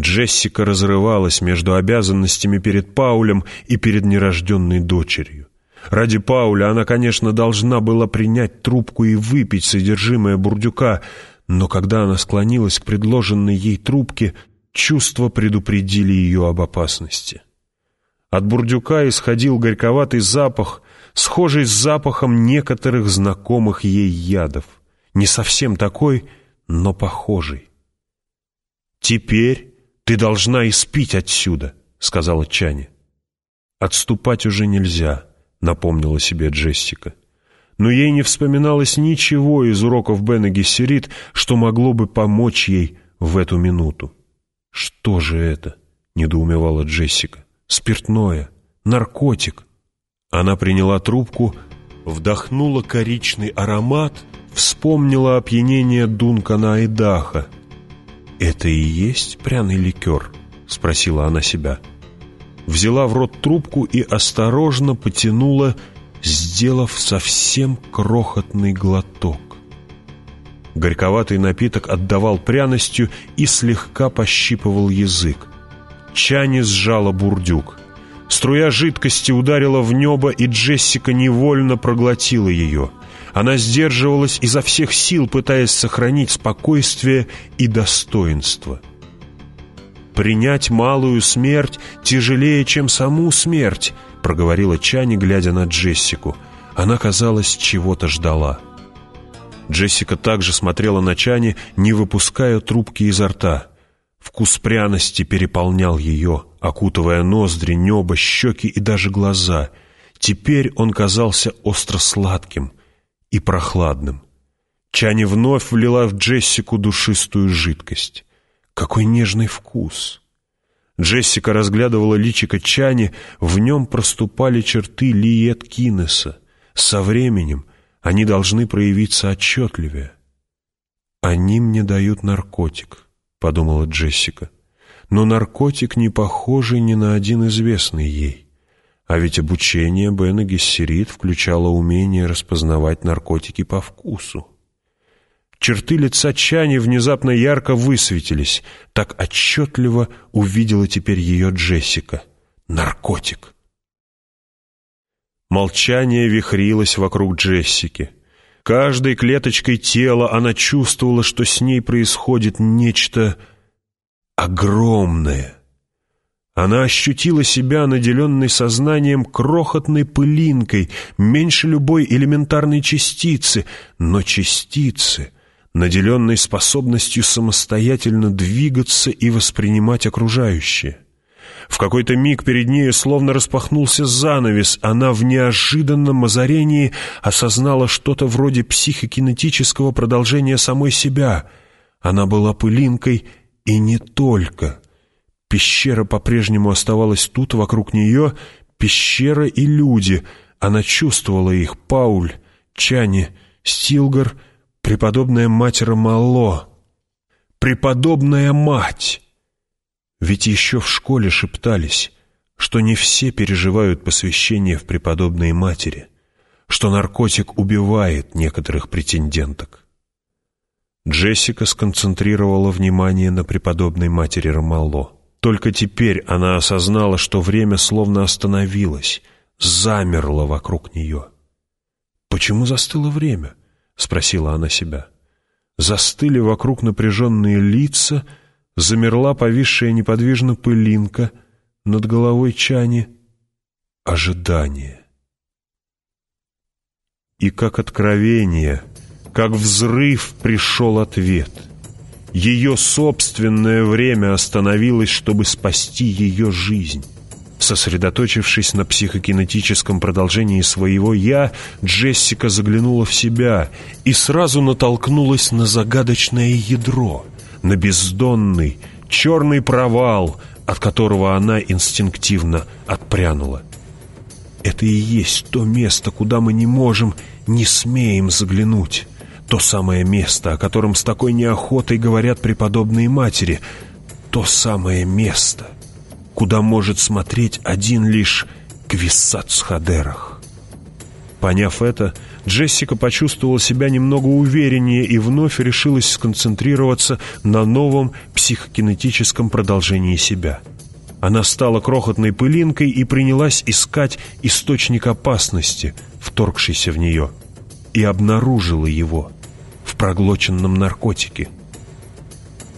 Джессика разрывалась между обязанностями перед Паулем и перед нерожденной дочерью. Ради Пауля она, конечно, должна была принять трубку и выпить содержимое бурдюка, но когда она склонилась к предложенной ей трубке, чувства предупредили ее об опасности. От бурдюка исходил горьковатый запах, схожий с запахом некоторых знакомых ей ядов. Не совсем такой, но похожий. «Теперь ты должна испить отсюда», — сказала Чани. «Отступать уже нельзя», — напомнила себе Джессика. Но ей не вспоминалось ничего из уроков Бена Гессерит, что могло бы помочь ей в эту минуту. «Что же это?» — недоумевала Джессика. «Спиртное, наркотик». Она приняла трубку, вдохнула коричный аромат, вспомнила опьянение Дункана Айдаха. «Это и есть пряный ликер?» — спросила она себя. Взяла в рот трубку и осторожно потянула, сделав совсем крохотный глоток. Горьковатый напиток отдавал пряностью и слегка пощипывал язык. Чани сжала бурдюк. Струя жидкости ударила в небо, и Джессика невольно проглотила ее. Она сдерживалась изо всех сил, пытаясь сохранить спокойствие и достоинство. «Принять малую смерть тяжелее, чем саму смерть», — проговорила Чани, глядя на Джессику. Она, казалось, чего-то ждала. Джессика также смотрела на Чани, не выпуская трубки изо рта. Вкус пряности переполнял ее, окутывая ноздри, небо, щеки и даже глаза. Теперь он казался остро-сладким и прохладным. Чани вновь влила в Джессику душистую жидкость. Какой нежный вкус! Джессика разглядывала личико Чани, в нем проступали черты Лиет Кинеса. Со временем они должны проявиться отчетливее. «Они мне дают наркотик», — подумала Джессика. «Но наркотик не похожий ни на один известный ей. А ведь обучение Бена Гессерит включало умение распознавать наркотики по вкусу. Черты лица Чани внезапно ярко высветились. Так отчетливо увидела теперь ее Джессика. Наркотик. Молчание вихрилось вокруг Джессики. Каждой клеточкой тела она чувствовала, что с ней происходит нечто огромное. Она ощутила себя наделенной сознанием крохотной пылинкой, меньше любой элементарной частицы, но частицы — наделенной способностью самостоятельно двигаться и воспринимать окружающее. В какой-то миг перед нею словно распахнулся занавес, она в неожиданном озарении осознала что-то вроде психокинетического продолжения самой себя. Она была пылинкой и не только. Пещера по-прежнему оставалась тут, вокруг нее, пещера и люди. Она чувствовала их, Пауль, Чани, Стилгар — Преподобная мать Ромало. Преподобная мать! Ведь еще в школе шептались, что не все переживают посвящение в преподобные матери, что наркотик убивает некоторых претенденток. Джессика сконцентрировала внимание на преподобной матери Ромало. Только теперь она осознала, что время словно остановилось, замерло вокруг нее. Почему застыло время? — спросила она себя. Застыли вокруг напряженные лица, замерла повисшая неподвижно пылинка, над головой Чани — ожидание. И как откровение, как взрыв пришел ответ. Ее собственное время остановилось, чтобы спасти ее жизнь. Сосредоточившись на психокинетическом продолжении своего «я», Джессика заглянула в себя и сразу натолкнулась на загадочное ядро, на бездонный, черный провал, от которого она инстинктивно отпрянула. Это и есть то место, куда мы не можем, не смеем заглянуть. То самое место, о котором с такой неохотой говорят преподобные матери. То самое место — куда может смотреть один лишь Квиссацхадерах. Поняв это, Джессика почувствовала себя немного увереннее и вновь решилась сконцентрироваться на новом психокинетическом продолжении себя. Она стала крохотной пылинкой и принялась искать источник опасности, вторгшийся в нее, и обнаружила его проглоченном наркотике.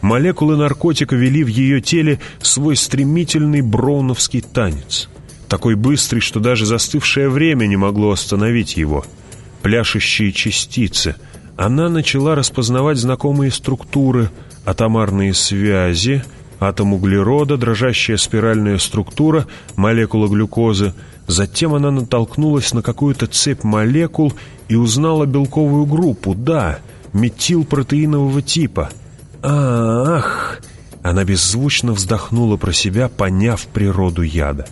Молекулы наркотика вели в ее теле свой стремительный броуновский танец — такой быстрый, что даже застывшее время не могло остановить его. Пляшущие частицы. Она начала распознавать знакомые структуры, атомарные связи, атом углерода, дрожащая спиральная структура, молекула глюкозы. Затем она натолкнулась на какую-то цепь молекул и узнала белковую группу, да, метилпротеинового типа. «Ах!» Она беззвучно вздохнула про себя, поняв природу яда.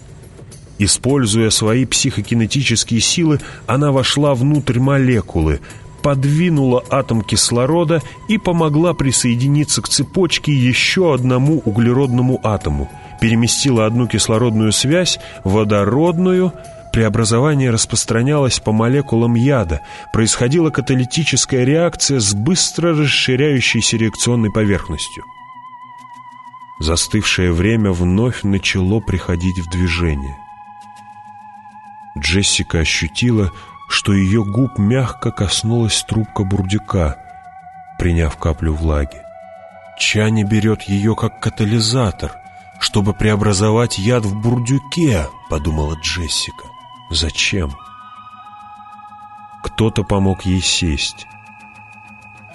Используя свои психокинетические силы, она вошла внутрь молекулы, подвинула атом кислорода и помогла присоединиться к цепочке еще одному углеродному атому, переместила одну кислородную связь, водородную, преобразование распространялось по молекулам яда, происходила каталитическая реакция с быстро расширяющейся реакционной поверхностью. Застывшее время вновь начало приходить в движение. Джессика ощутила, что ее губ мягко коснулась трубка бурдюка, приняв каплю влаги. Чани берет ее как катализатор, чтобы преобразовать яд в бурдюке, подумала Джессика. Зачем? Кто-то помог ей сесть.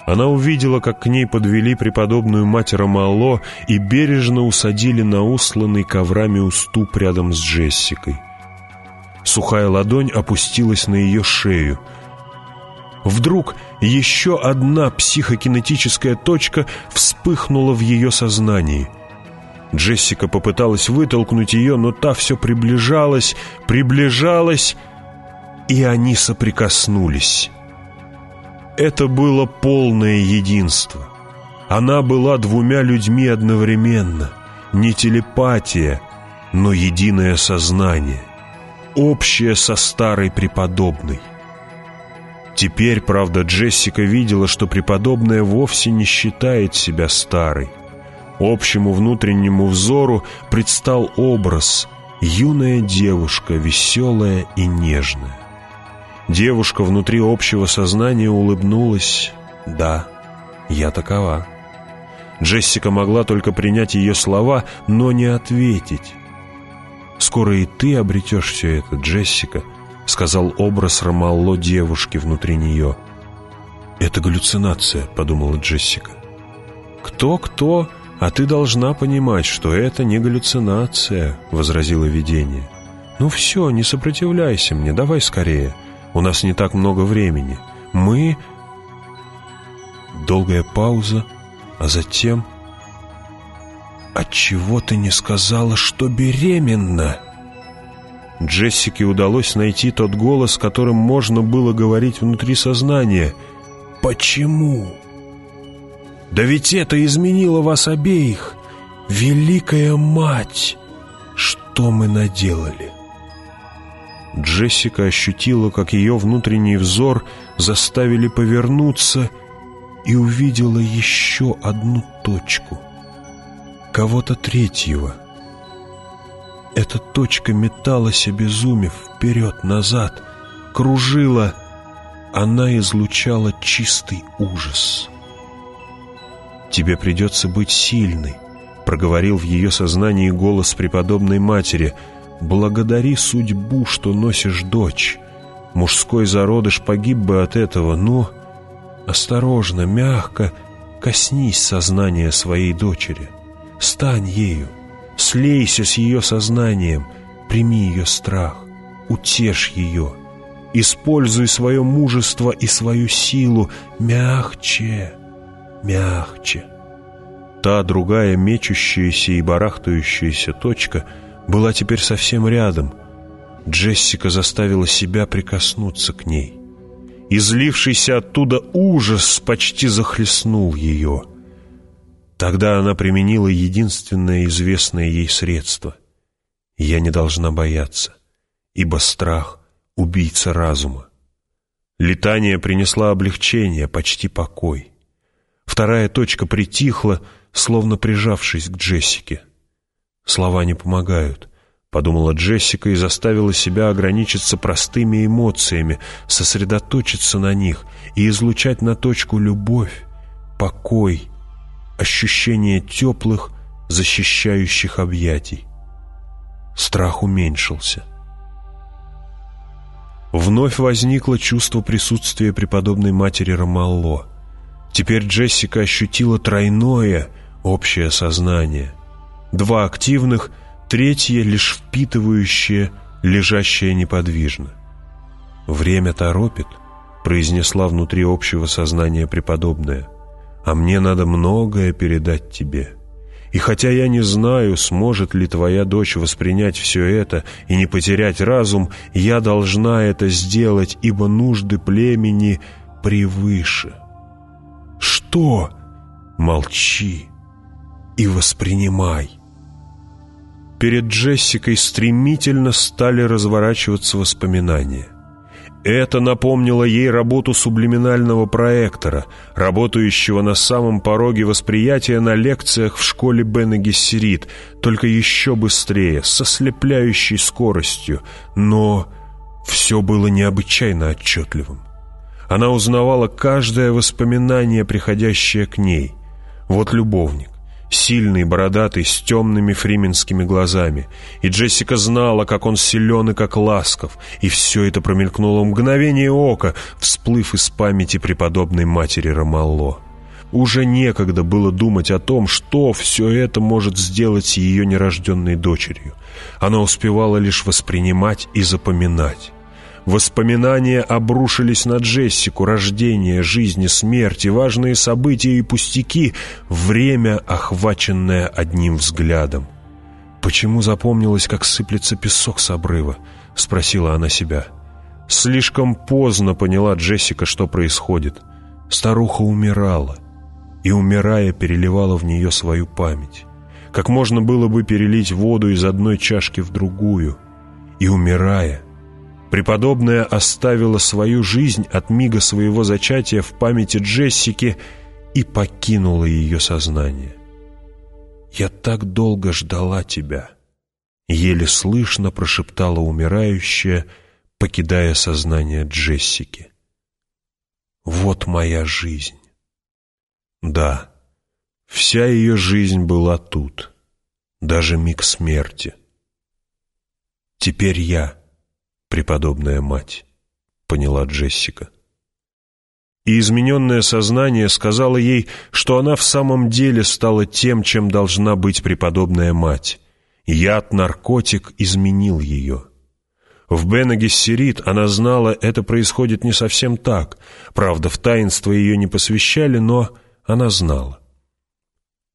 Она увидела, как к ней подвели преподобную мать Ромало и бережно усадили на усланный коврами уступ рядом с Джессикой. Сухая ладонь опустилась на ее шею. Вдруг еще одна психокинетическая точка вспыхнула в ее сознании. Джессика попыталась вытолкнуть ее, но та все приближалась, приближалась, и они соприкоснулись. Это было полное единство. Она была двумя людьми одновременно. Не телепатия, но единое сознание — общее со старой преподобной. Теперь, правда, Джессика видела, что преподобная вовсе не считает себя старой. Общему внутреннему взору предстал образ юная девушка, веселая и нежная. Девушка внутри общего сознания улыбнулась «Да, я такова». Джессика могла только принять ее слова, но не ответить. «Скоро и ты обретешь все это, Джессика», — сказал образ Ромалло девушки внутри нее. «Это галлюцинация», — подумала Джессика. «Кто-кто, а ты должна понимать, что это не галлюцинация», — возразило видение. «Ну все, не сопротивляйся мне, давай скорее. У нас не так много времени. Мы...» Долгая пауза, а затем... «Отчего ты не сказала, что беременна?» Джессике удалось найти тот голос, которым можно было говорить внутри сознания. «Почему?» «Да ведь это изменило вас обеих! Великая мать! Что мы наделали?» Джессика ощутила, как ее внутренний взор заставили повернуться и увидела еще одну точку — кого-то третьего. Эта точка металась, обезумев, вперед-назад, кружила. Она излучала чистый ужас. «Тебе придется быть сильной», — проговорил в ее сознании голос преподобной матери. «Благодари судьбу, что носишь дочь. Мужской зародыш погиб бы от этого, но...» «Осторожно, мягко коснись сознания своей дочери». Стань ею, слейся с ее сознанием, прими ее страх, утешь ее, используй свое мужество и свою силу мягче, мягче. Та другая мечущаяся и барахтающаяся точка была теперь совсем рядом. Джессика заставила себя прикоснуться к ней. Излившийся оттуда ужас почти захлестнул ее — Тогда она применила единственное известное ей средство. «Я не должна бояться, ибо страх — убийца разума». Летание принесла облегчение, почти покой. Вторая точка притихла, словно прижавшись к Джессике. Слова не помогают — подумала Джессика и заставила себя ограничиться простыми эмоциями, сосредоточиться на них и излучать на точку любовь, покой, ощущение теплых, защищающих объятий. Страх уменьшился. Вновь возникло чувство присутствия преподобной матери Ромалло. Теперь Джессика ощутила тройное общее сознание. Два активных — третье лишь впитывающее, лежащее неподвижно. «Время торопит», — произнесла внутри общего сознания преподобная, «а мне надо многое передать тебе». И хотя я не знаю, сможет ли твоя дочь воспринять все это и не потерять разум, я должна это сделать, ибо нужды племени превыше. Что? Молчи и воспринимай. Перед Джессикой стремительно стали разворачиваться воспоминания. Это напомнило ей работу сублиминального проектора, работающего на самом пороге восприятия на лекциях в школе Бена Гессерит, только еще быстрее, со слепляющей скоростью, но все было необычайно отчетливым. Она узнавала каждое воспоминание, приходящее к ней. Вот любовник, сильный, бородатый, с темными фрименскими глазами. И Джессика знала, как он силен и как ласков, и все это промелькнуло мгновение ока, всплыв из памяти преподобной матери Ромалло. Уже некогда было думать о том, что все это может сделать с ее нерожденной дочерью. Она успевала лишь воспринимать и запоминать. Воспоминания обрушились на Джессику, рождение, жизнь смерти, важные события и пустяки, время, охваченное одним взглядом. «Почему запомнилось, как сыплется песок с обрыва?» — спросила она себя. Слишком поздно поняла Джессика, что происходит. Старуха умирала, и, умирая, переливала в нее свою память. Как можно было бы перелить воду из одной чашки в другую? И, умирая, Преподобная оставила свою жизнь от мига своего зачатия в памяти Джессики и покинула ее сознание. «Я так долго ждала тебя», — еле слышно прошептала умирающая, покидая сознание Джессики. «Вот моя жизнь». Да, вся ее жизнь была тут, даже миг смерти. Теперь я — преподобная мать», — поняла Джессика. И измененное сознание сказала ей, что она в самом деле стала тем, чем должна быть преподобная мать. Яд-наркотик изменил ее. В Бенагессерит она знала, это происходит не совсем так. Правда, в таинство ее не посвящали, но она знала.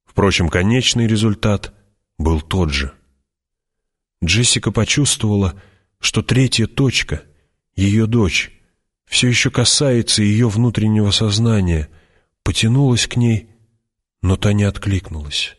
Впрочем, конечный результат был тот же. Джессика почувствовала, что третья точка, ее дочь, все еще касается ее внутреннего сознания, потянулась к ней, но та не откликнулась.